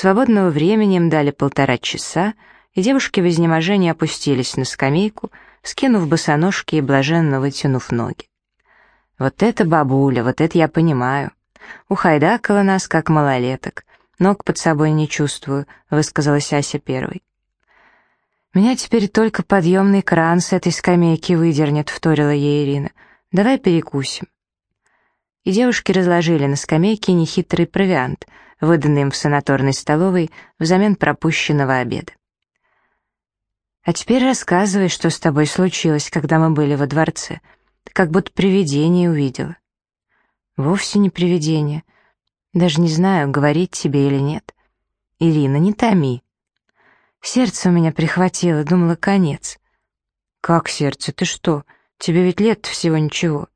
Свободного времени им дали полтора часа, и девушки в изнеможении опустились на скамейку, скинув босоножки и блаженно вытянув ноги. «Вот это бабуля, вот это я понимаю. Ухайдакала нас, как малолеток. Ног под собой не чувствую», — высказалась Ася первой. «Меня теперь только подъемный кран с этой скамейки выдернет», — вторила ей Ирина. «Давай перекусим». И девушки разложили на скамейке нехитрый провиант, выданный им в санаторной столовой взамен пропущенного обеда. «А теперь рассказывай, что с тобой случилось, когда мы были во дворце. Как будто привидение увидела». «Вовсе не привидение. Даже не знаю, говорить тебе или нет». «Ирина, не томи», Сердце у меня прихватило, думала, конец. «Как сердце? Ты что? Тебе ведь лет всего ничего».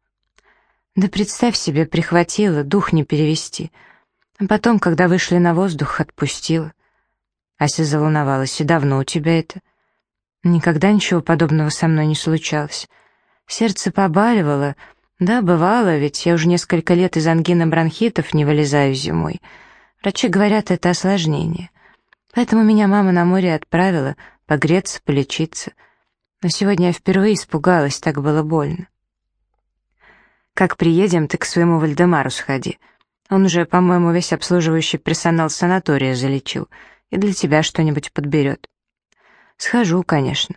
«Да представь себе, прихватило, дух не перевести. А потом, когда вышли на воздух, отпустила». Ася заволновалась. «И давно у тебя это?» «Никогда ничего подобного со мной не случалось. Сердце побаливало. Да, бывало, ведь я уже несколько лет из ангины бронхитов не вылезаю зимой. Врачи говорят, это осложнение. Поэтому меня мама на море отправила погреться, полечиться. Но сегодня я впервые испугалась, так было больно. Как приедем, ты к своему Вальдемару сходи. Он уже, по-моему, весь обслуживающий персонал санатория залечил и для тебя что-нибудь подберет. Схожу, конечно.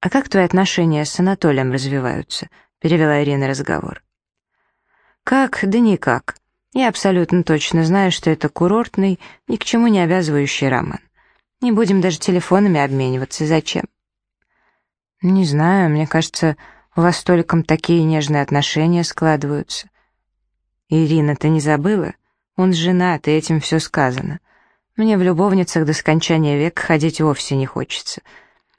А как твои отношения с Анатолием развиваются? Перевела Ирина разговор. Как? Да никак. Я абсолютно точно знаю, что это курортный, ни к чему не обязывающий роман. Не будем даже телефонами обмениваться. Зачем? Не знаю, мне кажется, у вас с Толиком такие нежные отношения складываются. Ирина, ты не забыла? Он женат, и этим все сказано. Мне в любовницах до скончания века ходить вовсе не хочется.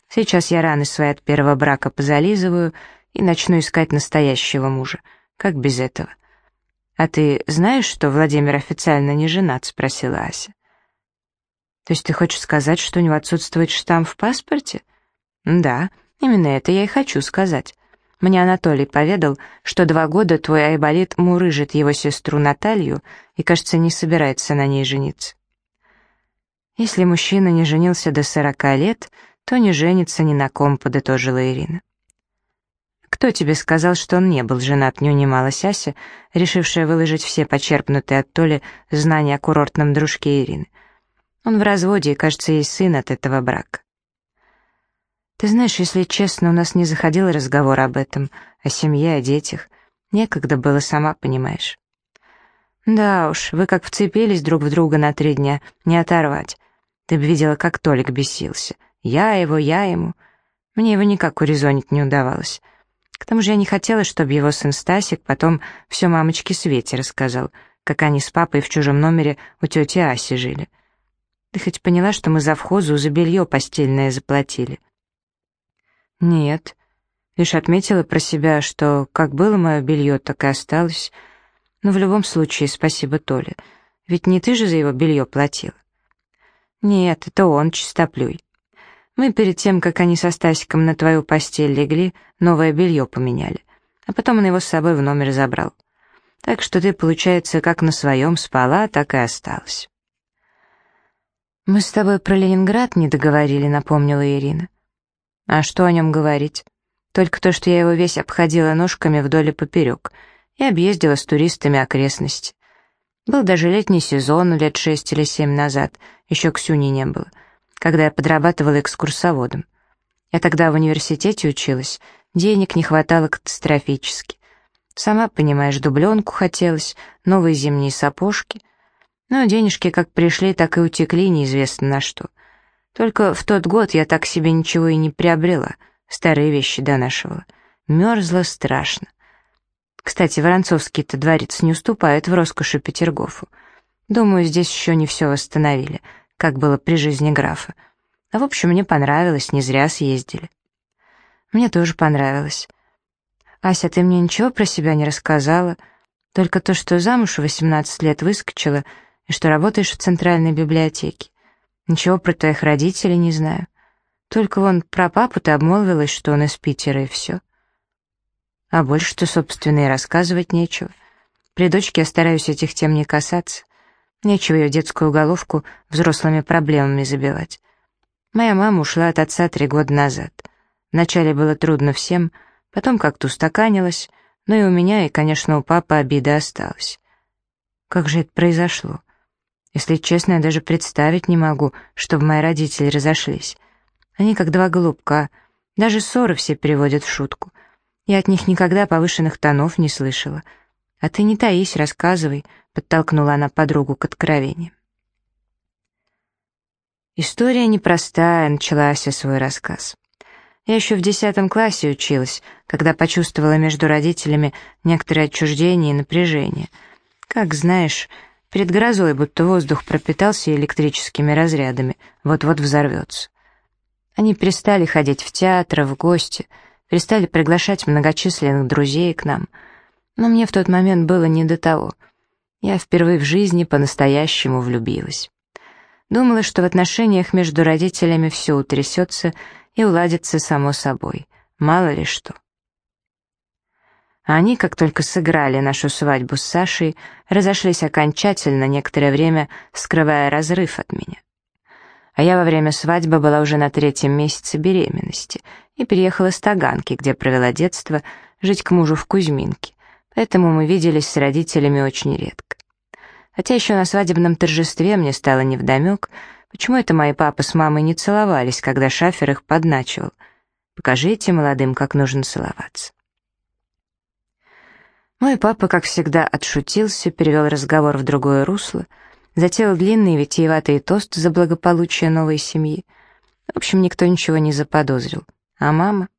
Сейчас я раны свои от первого брака позализываю и начну искать настоящего мужа. Как без этого? — «А ты знаешь, что Владимир официально не женат?» — спросила Ася. «То есть ты хочешь сказать, что у него отсутствует штамп в паспорте?» «Да, именно это я и хочу сказать. Мне Анатолий поведал, что два года твой Айболит мурыжит его сестру Наталью и, кажется, не собирается на ней жениться. Если мужчина не женился до сорока лет, то не женится ни на ком», — подытожила Ирина. «Кто тебе сказал, что он не был женат?» — не унималась Ася, решившая выложить все почерпнутые от Толи знания о курортном дружке Ирины. «Он в разводе, и, кажется, есть сын от этого брака». «Ты знаешь, если честно, у нас не заходил разговор об этом, о семье, о детях. Некогда было, сама понимаешь». «Да уж, вы как вцепились друг в друга на три дня, не оторвать. Ты бы видела, как Толик бесился. Я его, я ему. Мне его никак урезонить не удавалось». К тому же я не хотела, чтобы его сын Стасик потом все мамочке Свете рассказал, как они с папой в чужом номере у тети Аси жили. Ты хоть поняла, что мы за вхозу за белье постельное заплатили? Нет. Лишь отметила про себя, что как было мое белье, так и осталось. Но в любом случае спасибо Толе. Ведь не ты же за его белье платила. Нет, это он чистоплюй. Мы перед тем, как они со Стасиком на твою постель легли, новое белье поменяли. А потом он его с собой в номер забрал. Так что ты, получается, как на своем спала, так и осталась. «Мы с тобой про Ленинград не договорили», — напомнила Ирина. «А что о нем говорить? Только то, что я его весь обходила ножками вдоль и поперек и объездила с туристами окрестности. Был даже летний сезон лет шесть или семь назад, еще Ксюни не было когда я подрабатывала экскурсоводом. Я тогда в университете училась, денег не хватало катастрофически. Сама, понимаешь, дубленку хотелось, новые зимние сапожки. Но денежки как пришли, так и утекли неизвестно на что. Только в тот год я так себе ничего и не приобрела, старые вещи донашивала. Мерзла страшно. Кстати, Воронцовский-то дворец не уступает в роскоши Петергофу. Думаю, здесь еще не все восстановили — как было при жизни графа. А в общем, мне понравилось, не зря съездили. Мне тоже понравилось. Ася, ты мне ничего про себя не рассказала? Только то, что замуж в 18 лет выскочила, и что работаешь в центральной библиотеке. Ничего про твоих родителей не знаю. Только вон про папу ты обмолвилась, что он из Питера, и все. А больше-то, собственно, и рассказывать нечего. При дочке я стараюсь этих тем не касаться. Нечего ее детскую головку взрослыми проблемами забивать. Моя мама ушла от отца три года назад. Вначале было трудно всем, потом как-то устаканилась, но и у меня, и, конечно, у папы обида осталась. Как же это произошло? Если честно, я даже представить не могу, чтобы мои родители разошлись. Они как два голубка, даже ссоры все переводят в шутку. Я от них никогда повышенных тонов не слышала. А ты не таись, рассказывай, подтолкнула она подругу к откровениям. История непростая, началась я свой рассказ. Я еще в десятом классе училась, когда почувствовала между родителями некоторое отчуждение и напряжение. Как знаешь, перед грозой будто воздух пропитался электрическими разрядами, вот-вот взорвется. Они перестали ходить в театр, в гости, перестали приглашать многочисленных друзей к нам. Но мне в тот момент было не до того. Я впервые в жизни по-настоящему влюбилась. Думала, что в отношениях между родителями все утрясется и уладится само собой. Мало ли что. А они, как только сыграли нашу свадьбу с Сашей, разошлись окончательно, некоторое время скрывая разрыв от меня а я во время свадьбы была уже на третьем месяце беременности и переехала с Таганки, где провела детство, жить к мужу в Кузьминке, поэтому мы виделись с родителями очень редко. Хотя еще на свадебном торжестве мне стало невдомек, почему это мои папа с мамой не целовались, когда шафер их подначивал. Покажите молодым, как нужно целоваться. Мой папа, как всегда, отшутился, перевел разговор в другое русло — затеял длинный витиеватый тост за благополучие новой семьи. В общем, никто ничего не заподозрил. А мама?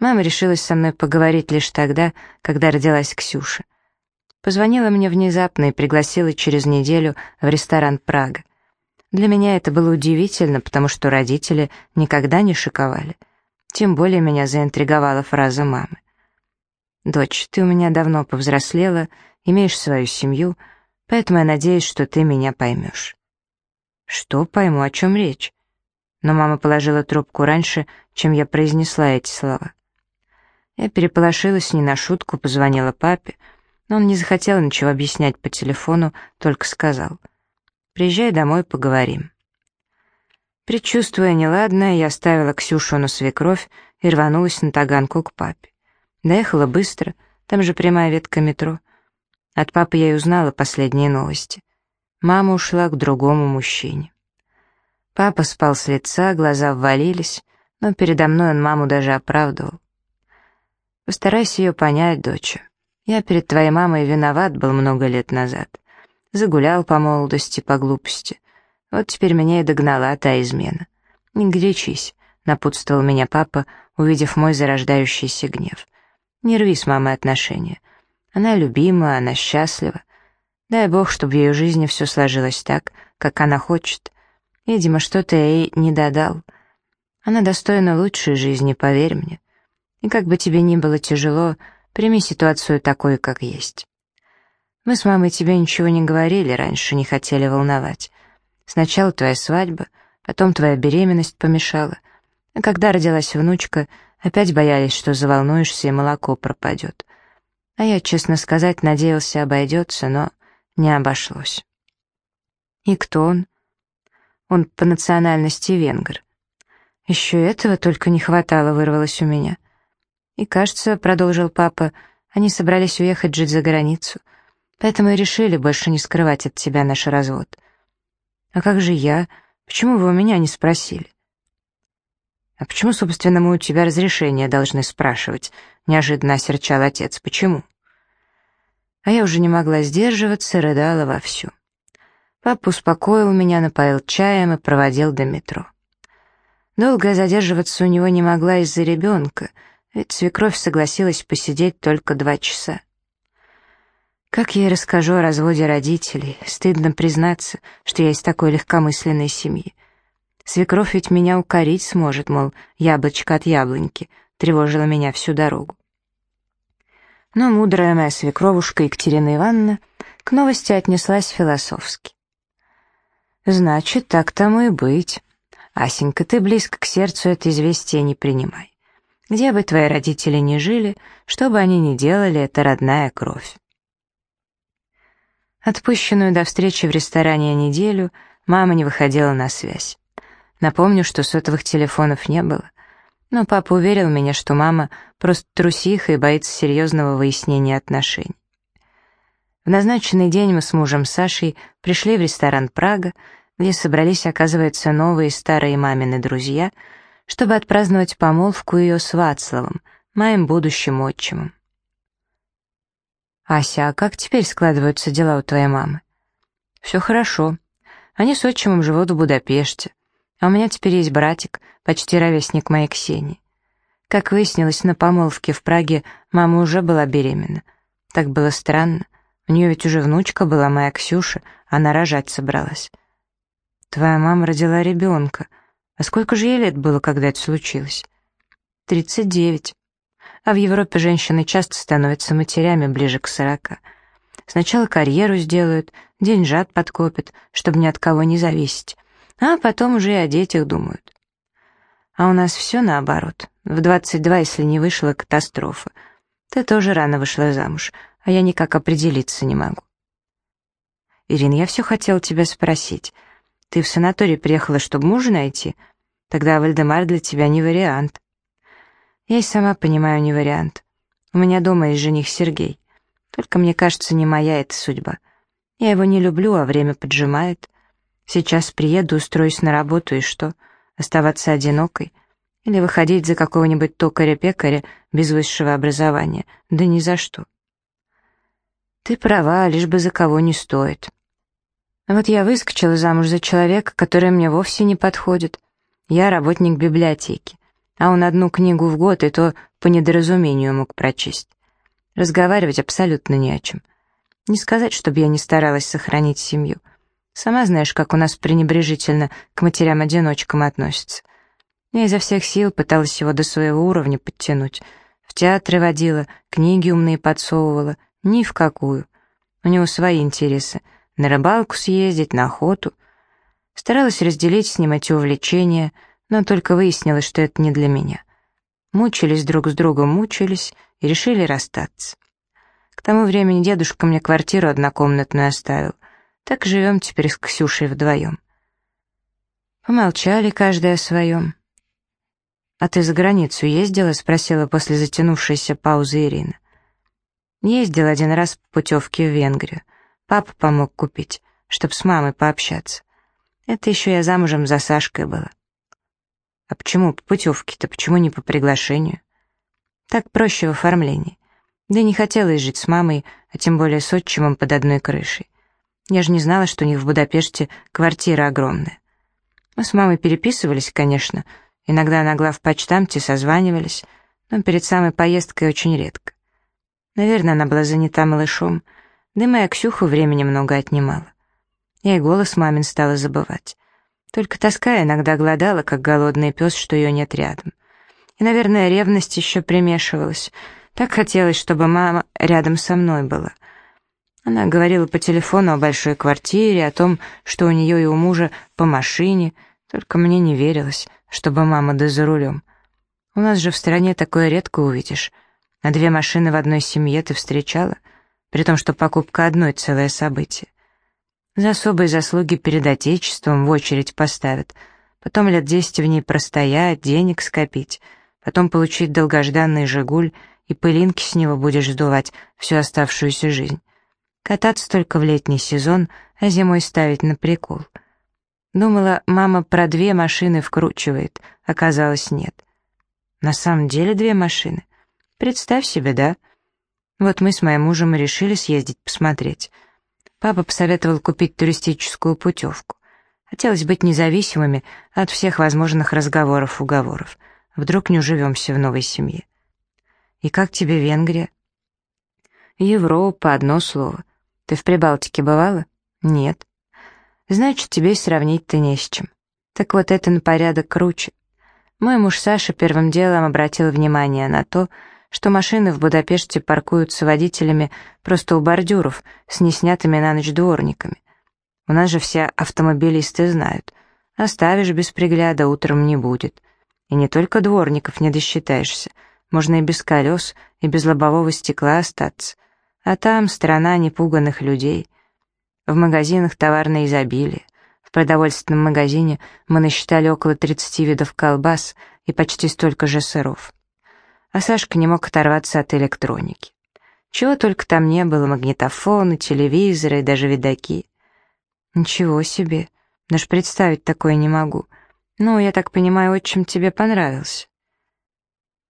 Мама решилась со мной поговорить лишь тогда, когда родилась Ксюша. Позвонила мне внезапно и пригласила через неделю в ресторан «Прага». Для меня это было удивительно, потому что родители никогда не шиковали. Тем более меня заинтриговала фраза мамы. «Дочь, ты у меня давно повзрослела, имеешь свою семью, поэтому я надеюсь, что ты меня поймешь». «Что пойму, о чем речь?» Но мама положила трубку раньше, чем я произнесла эти слова. Я переполошилась не на шутку, позвонила папе, но он не захотел ничего объяснять по телефону, только сказал «Приезжай домой, поговорим». Предчувствуя неладное, я оставила Ксюшу на свекровь и рванулась на Таганку к папе. Доехала быстро, там же прямая ветка метро — от папы я и узнала последние новости. Мама ушла к другому мужчине. Папа спал с лица, глаза ввалились, но передо мной он маму даже оправдывал. Постарайся ее понять, доча. Я перед твоей мамой виноват был много лет назад. Загулял по молодости, по глупости. Вот теперь меня и догнала та измена. Не горячись, напутствовал меня папа, увидев мой зарождающийся гнев. Не рви с мамой отношения. Она любима, она счастлива. Дай Бог, чтобы в ее жизни все сложилось так, как она хочет. Видимо, что-то ей не додал. Она достойна лучшей жизни, поверь мне. И как бы тебе ни было тяжело, прими ситуацию такой, как есть. Мы с мамой тебе ничего не говорили раньше, не хотели волновать. Сначала твоя свадьба, потом твоя беременность помешала. А когда родилась внучка, опять боялись, что заволнуешься и молоко пропадет. А я, честно сказать, надеялся, обойдется, но не обошлось. И кто он? Он по национальности венгр. Еще этого только не хватало, вырвалось у меня. И, кажется, продолжил папа, они собрались уехать жить за границу, поэтому и решили больше не скрывать от тебя наш развод. А как же я? Почему вы у меня не спросили? «А почему, собственно, мы у тебя разрешение должны спрашивать?» — неожиданно осерчал отец. «Почему?» А я уже не могла сдерживаться, рыдала вовсю. Папа успокоил меня, напоил чаем и проводил до метро. Долго задерживаться у него не могла из-за ребенка, ведь свекровь согласилась посидеть только два часа. Как я ей расскажу о разводе родителей? Стыдно признаться, что я из такой легкомысленной семьи. Свекровь ведь меня укорить сможет, мол, яблочко от яблоньки, тревожила меня всю дорогу. Но мудрая моя свекровушка Екатерина Ивановна к новости отнеслась философски. «Значит, так тому и быть. Асенька, ты близко к сердцу это известие не принимай. Где бы твои родители ни жили, что бы они ни делали, это родная кровь». Отпущенную до встречи в ресторане неделю мама не выходила на связь. Напомню, что сотовых телефонов не было. Но папа уверил меня, что мама просто трусиха и боится серьезного выяснения отношений. В назначенный день мы с мужем Сашей пришли в ресторан «Прага», где собрались, оказывается, новые старые мамины друзья, чтобы отпраздновать помолвку ее с Вацлавом, моим будущим отчимом. «Ася, а как теперь складываются дела у твоей мамы?» «Все хорошо. Они с отчимом живут в Будапеште. А у меня теперь есть братик, почти ровесник моей Ксении. Как выяснилось, на помолвке в Праге мама уже была беременна. Так было странно. У нее ведь уже внучка была моя Ксюша, она рожать собралась. Твоя мама родила ребенка. А сколько же ей лет было, когда это случилось? Тридцать девять. А в Европе женщины часто становятся матерями ближе к сорока. Сначала карьеру сделают, деньжат подкопят, чтобы ни от кого не зависеть, а потом уже и о детях думают. А у нас все наоборот. В 22, если не вышла катастрофа. Ты тоже рано вышла замуж, а я никак определиться не могу. Ирина, я все хотела тебя спросить. Ты в санаторий приехала, чтобы мужа найти? Тогда Вальдемар для тебя не вариант. Я и сама понимаю, не вариант. У меня дома есть жених Сергей. Только мне кажется, не моя эта судьба. Я его не люблю, а время поджимает. Сейчас приеду, устроюсь на работу, и что? Оставаться одинокой? Или выходить за какого-нибудь токаря-пекаря без высшего образования? Да ни за что. Ты права, лишь бы за кого не стоит. Вот я выскочила замуж за человека, который мне вовсе не подходит. Я работник библиотеки, а он одну книгу в год и то по недоразумению мог прочесть. Разговаривать абсолютно не о чем. Не сказать, чтобы я не старалась сохранить семью — Сама знаешь, как у нас пренебрежительно к матерям-одиночкам относятся. Я изо всех сил пыталась его до своего уровня подтянуть. В театры водила, книги умные подсовывала. Ни в какую. У него свои интересы. На рыбалку съездить, на охоту. Старалась разделить с ним эти увлечения, но только выяснилось, что это не для меня. Мучились друг с другом, мучились и решили расстаться. К тому времени дедушка мне квартиру однокомнатную оставил. Так живем теперь с Ксюшей вдвоем. Помолчали каждый о своем. «А ты за границу ездила?» — спросила после затянувшейся паузы Ирина. Ездил один раз по путевке в Венгрию. Папа помог купить, чтоб с мамой пообщаться. Это еще я замужем за Сашкой была. А почему по путевке-то, почему не по приглашению? Так проще в оформлении. Да не хотелось жить с мамой, а тем более с отчимом под одной крышей. Я же не знала, что у них в Будапеште квартира огромная. Мы с мамой переписывались, конечно. Иногда на главпочтамте созванивались, но перед самой поездкой очень редко. Наверное, она была занята малышом, да и моя Ксюху времени много отнимала. Я и голос мамин стала забывать. Только тоска иногда гладала, как голодный пес, что ее нет рядом. И, наверное, ревность еще примешивалась. Так хотелось, чтобы мама рядом со мной была. Она говорила по телефону о большой квартире, о том, что у нее и у мужа по машине, только мне не верилось, чтобы мама да за рулем. У нас же в стране такое редко увидишь. А две машины в одной семье ты встречала, при том, что покупка одной — целое событие. За особые заслуги перед Отечеством в очередь поставят, потом лет десять в ней простоять, денег скопить, потом получить долгожданный «Жигуль», и пылинки с него будешь сдувать всю оставшуюся жизнь. Кататься только в летний сезон, а зимой ставить на прикол. Думала, мама про две машины вкручивает, оказалось, нет. На самом деле две машины. Представь себе, да? Вот мы с моим мужем и решили съездить посмотреть. Папа посоветовал купить туристическую путевку. Хотелось быть независимыми от всех возможных разговоров-уговоров. Вдруг не уживемся в новой семье. И как тебе Венгрия? Европа, одно слово. Ты в Прибалтике бывала? Нет. Значит, тебе сравнить-то не с чем. Так вот это на порядок круче. Мой муж Саша первым делом обратил внимание на то, что машины в Будапеште паркуются водителями просто у бордюров с неснятыми на ночь дворниками. У нас же все автомобилисты знают. Оставишь без пригляда, утром не будет. И не только дворников не досчитаешься. Можно и без колес, и без лобового стекла остаться. А там страна непуганных людей. В магазинах товарное изобилие. В продовольственном магазине мы насчитали около 30 видов колбас и почти столько же сыров. А Сашка не мог оторваться от электроники. Чего только там не было, магнитофоны, телевизоры и даже видаки. Ничего себе, даже представить такое не могу. Ну, я так понимаю, отчим тебе понравился.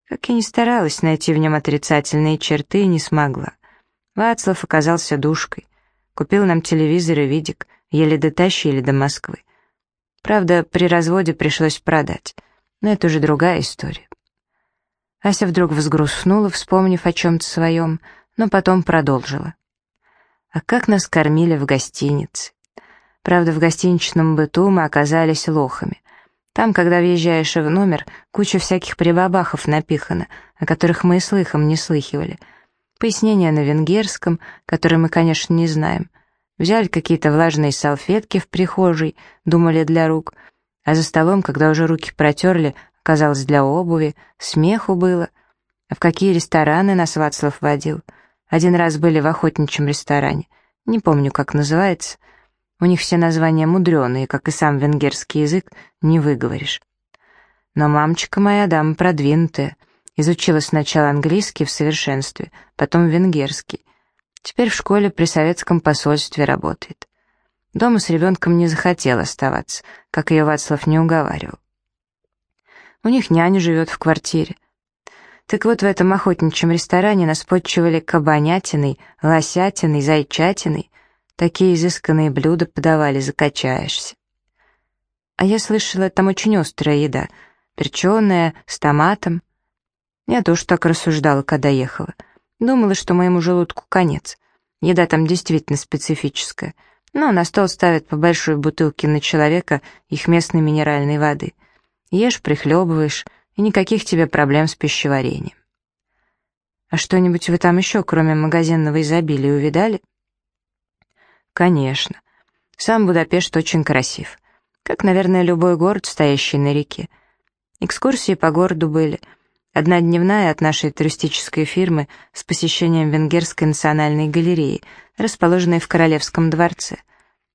Как я не старалась найти в нем отрицательные черты, не смогла. Вацлав оказался душкой. Купил нам телевизор и видик, еле дотащили до Москвы. Правда, при разводе пришлось продать, но это уже другая история. Ася вдруг взгрустнула, вспомнив о чем-то своем, но потом продолжила. А как нас кормили в гостинице. Правда, в гостиничном быту мы оказались лохами. Там, когда въезжаешь в номер, куча всяких прибабахов напихана, о которых мы и слыхом не слыхивали. Пояснения на венгерском, которые мы, конечно, не знаем. Взяли какие-то влажные салфетки в прихожей, думали для рук, а за столом, когда уже руки протерли, оказалось для обуви, смеху было. А в какие рестораны нас Вацлав водил? Один раз были в охотничьем ресторане, не помню, как называется — у них все названия мудреные, как и сам венгерский язык, не выговоришь. Но мамочка моя дама продвинутая. Изучила сначала английский в совершенстве, потом венгерский. Теперь в школе при советском посольстве работает. Дома с ребенком не захотела оставаться, как ее Вацлав не уговаривал. У них няня живет в квартире. Так вот, в этом охотничьем ресторане нас подчивали кабанятиной, лосятиной, зайчатиной, Такие изысканные блюда подавали, закачаешься. А я слышала, там очень острая еда, перченая, с томатом. Я тоже так рассуждала, когда ехала. Думала, что моему желудку конец. Еда там действительно специфическая. Но на стол ставят по большой бутылке на человека их местной минеральной воды. Ешь, прихлебываешь, и никаких тебе проблем с пищеварением. А что-нибудь вы там еще, кроме магазинного изобилия, увидали? Конечно. Сам Будапешт очень красив. Как, наверное, любой город, стоящий на реке. Экскурсии по городу были. Одна дневная от нашей туристической фирмы с посещением Венгерской национальной галереи, расположенной в Королевском дворце.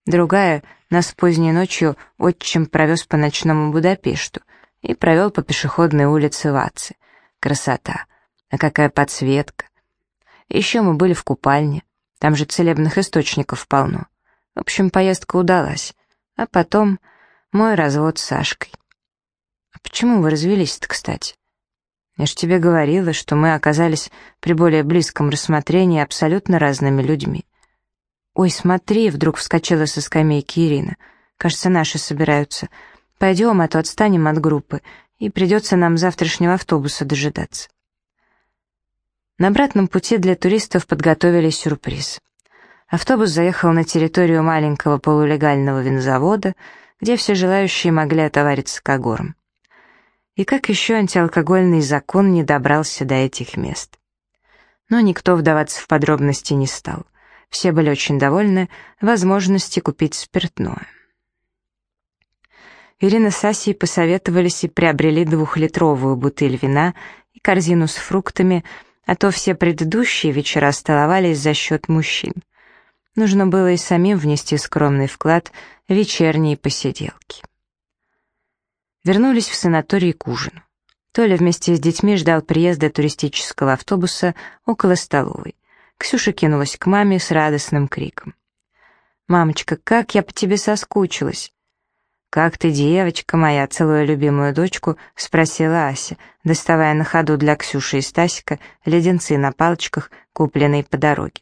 Другая нас поздней ночью отчим провез по ночному Будапешту и провел по пешеходной улице Вацы. Красота! А какая подсветка! Еще мы были в купальне. Там же целебных источников полно. В общем, поездка удалась. А потом мой развод с Сашкой. А почему вы развелись-то, кстати? Я ж тебе говорила, что мы оказались при более близком рассмотрении абсолютно разными людьми. «Ой, смотри!» — вдруг вскочила со скамейки Ирина. «Кажется, наши собираются. Пойдем, а то отстанем от группы, и придется нам завтрашнего автобуса дожидаться». На обратном пути для туристов подготовили сюрприз. Автобус заехал на территорию маленького полулегального винзавода, где все желающие могли отовариться к огорам. И как еще антиалкогольный закон не добрался до этих мест. Но никто вдаваться в подробности не стал. Все были очень довольны возможности купить спиртное. Ирина с Асей посоветовались и приобрели двухлитровую бутыль вина и корзину с фруктами — а то все предыдущие вечера столовались за счет мужчин. Нужно было и самим внести скромный вклад в вечерние посиделки. Вернулись в санаторий к ужину. Толя вместе с детьми ждал приезда туристического автобуса около столовой. Ксюша кинулась к маме с радостным криком. «Мамочка, как я по тебе соскучилась!» «Как ты, девочка моя, целую любимую дочку?» — спросила Ася, доставая на ходу для Ксюши и Стасика леденцы на палочках, купленные по дороге.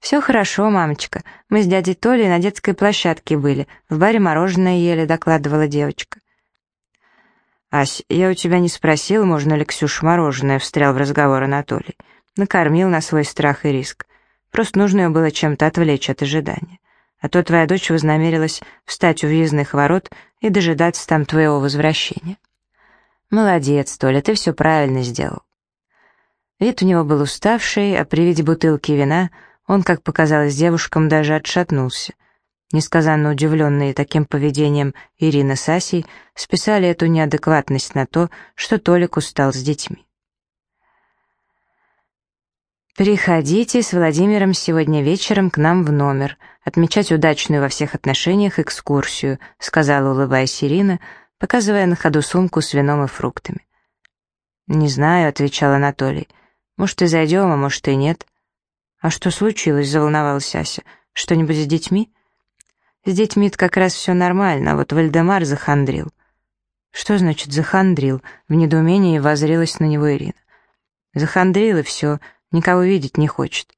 «Все хорошо, мамочка. Мы с дядей Толей на детской площадке были, в баре мороженое ели», — докладывала девочка. «Ась, я у тебя не спросил, можно ли Ксюша мороженое», — встрял в разговор Анатолий. Накормил на свой страх и риск. Просто нужно ее было чем-то отвлечь от ожидания а то твоя дочь вознамерилась встать у въездных ворот и дожидаться там твоего возвращения. Молодец, Толя, ты все правильно сделал. Вид у него был уставший, а при виде бутылки вина он, как показалось девушкам, даже отшатнулся. Несказанно удивленные таким поведением Ирина с Асей списали эту неадекватность на то, что Толик устал с детьми. «Приходите с Владимиром сегодня вечером к нам в номер», отмечать удачную во всех отношениях экскурсию», сказала, улыбаясь Ирина, показывая на ходу сумку с вином и фруктами. «Не знаю», — отвечал Анатолий. «Может, и зайдем, а может, и нет». «А что случилось?» — заволновалась Ася. «Что-нибудь с детьми?» «С детьми-то как раз все нормально, а вот Вальдемар захандрил». «Что значит захандрил?» — в недоумении возрилась на него Ирина. «Захандрил, и все, никого видеть не хочет».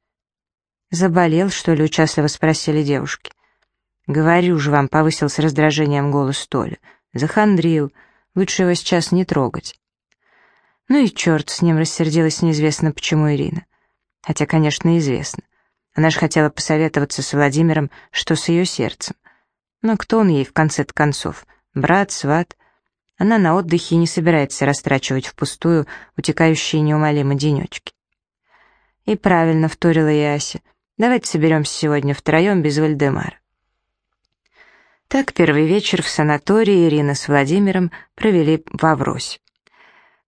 «Заболел, что ли?» — участливо спросили девушки. «Говорю же вам», — повысил с раздражением голос Толя. «Захандрил. Лучше его сейчас не трогать». Ну и черт с ним рассердилась неизвестно почему Ирина. Хотя, конечно, известно. Она же хотела посоветоваться с Владимиром, что с ее сердцем. Но кто он ей в конце-то концов? Брат, сват? Она на отдыхе не собирается растрачивать впустую утекающие неумолимо денечки. И правильно вторила ей Ася. Давайте соберемся сегодня втроем без Вальдемара. Так первый вечер в санатории Ирина с Владимиром провели в Авросе.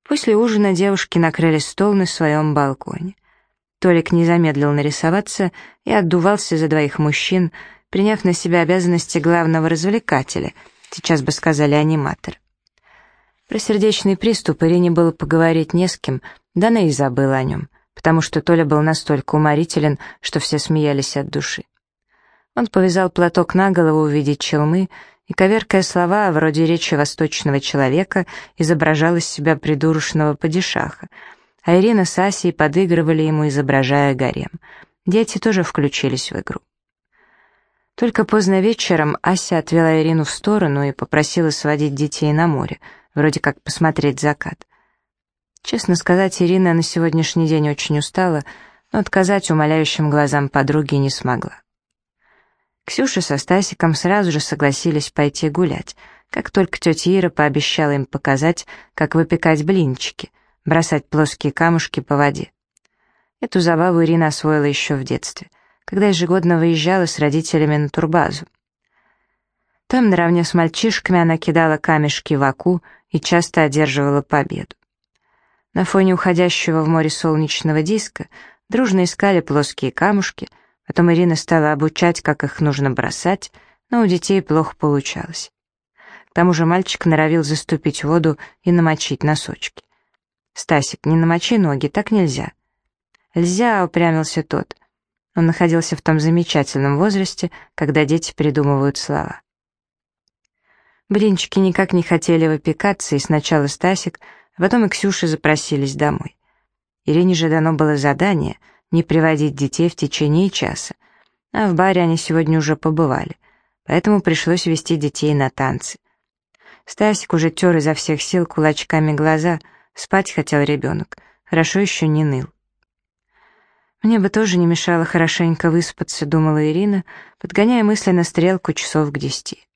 После ужина девушки накрыли стол на своем балконе. Толик не замедлил нарисоваться и отдувался за двоих мужчин, приняв на себя обязанности главного развлекателя, сейчас бы сказали аниматор. Про сердечный приступ Ирине было поговорить не с кем, да она и забыла о нем, потому что Толя был настолько уморителен, что все смеялись от души. Он повязал платок на голову в виде челмы и, коверкая слова, вроде речи восточного человека, изображал из себя придурочного падишаха, а Ирина с Асей подыгрывали ему, изображая гарем. Дети тоже включились в игру. Только поздно вечером Ася отвела Ирину в сторону и попросила сводить детей на море, вроде как посмотреть закат. Честно сказать, Ирина на сегодняшний день очень устала, но отказать умоляющим глазам подруги не смогла. Ксюша со Стасиком сразу же согласились пойти гулять, как только тетя Ира пообещала им показать, как выпекать блинчики, бросать плоские камушки по воде. Эту забаву Ирина освоила еще в детстве, когда ежегодно выезжала с родителями на турбазу. Там наравне с мальчишками она кидала камешки в аку и часто одерживала победу. На фоне уходящего в море солнечного диска дружно искали плоские камушки — Потом Ирина стала обучать, как их нужно бросать, но у детей плохо получалось. К тому же мальчик норовил заступить воду и намочить носочки. «Стасик, не намочи ноги, так нельзя». «Нельзя», — упрямился тот. Он находился в том замечательном возрасте, когда дети придумывают слова. Блинчики никак не хотели выпекаться, и сначала Стасик, а потом и Ксюша запросились домой. Ирине же дано было задание — не приводить детей в течение часа. А в баре они сегодня уже побывали, поэтому пришлось вести детей на танцы. Стасик уже тер изо всех сил кулачками глаза, спать хотел ребенок, хорошо еще не ныл. «Мне бы тоже не мешало хорошенько выспаться», — думала Ирина, подгоняя мысленно стрелку часов к десяти.